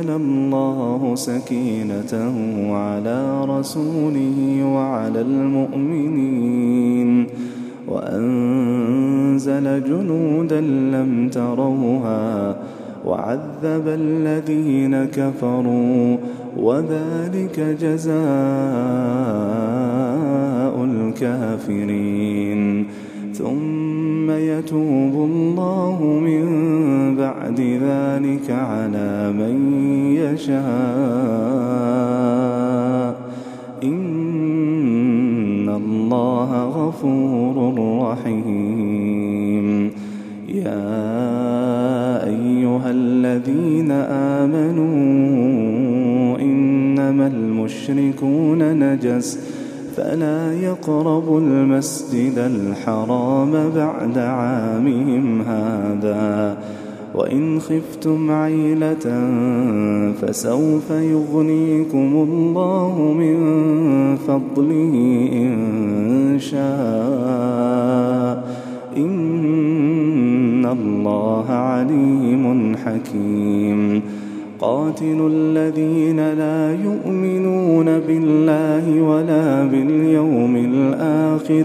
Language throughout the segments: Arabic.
أنزل الله سكينته على رسوله وعلى المؤمنين وأنزل جنودا لم تروها وعذب الذين كفروا وذلك جزاء الكافرين. ثم يتوب الله بعد ذلك على من يشاء. إن الله غفور رحيم. يا أيها الذين آمنوا إنما المشركون نجس فلا يقربوا المسجد الحرام بعد عامهم هذا. وإن خفتم عيلة فسوف يغنيكم الله من فضله إن شاء. إن الله عليم حكيم. قاتلوا الذين لا يؤمنون بالله ولا باليوم الآخر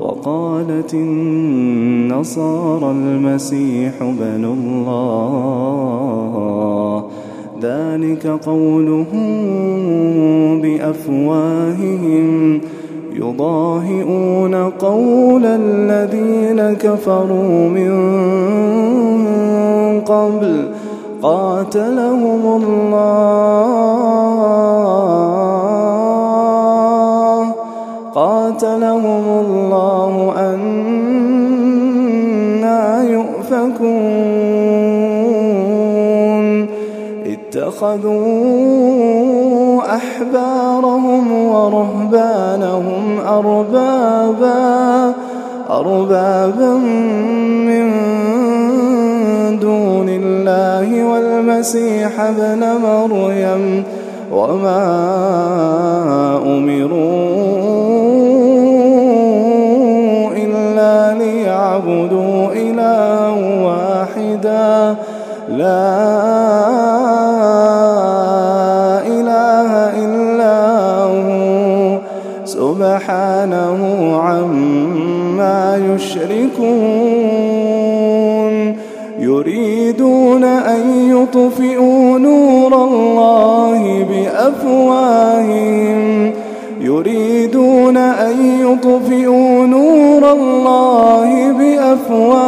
وقالت النصارى المسيح ابن الله. ذلك قولهم بأفواههم. يضاهئون قول الذين كفروا من قبل. قاتلهم الله. يؤفكون اتخذوا أحبارهم ورهبانهم أربابا أربابا من دون الله والمسيح ابن مريم. وما أمروا إله إلا هو سبحانه عما يشركون. يريدون أن يطفئوا نور الله بأفواههم. يريدون أن يطفئوا نور الله بأفواههم.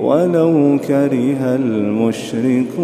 ولو كره المشركون.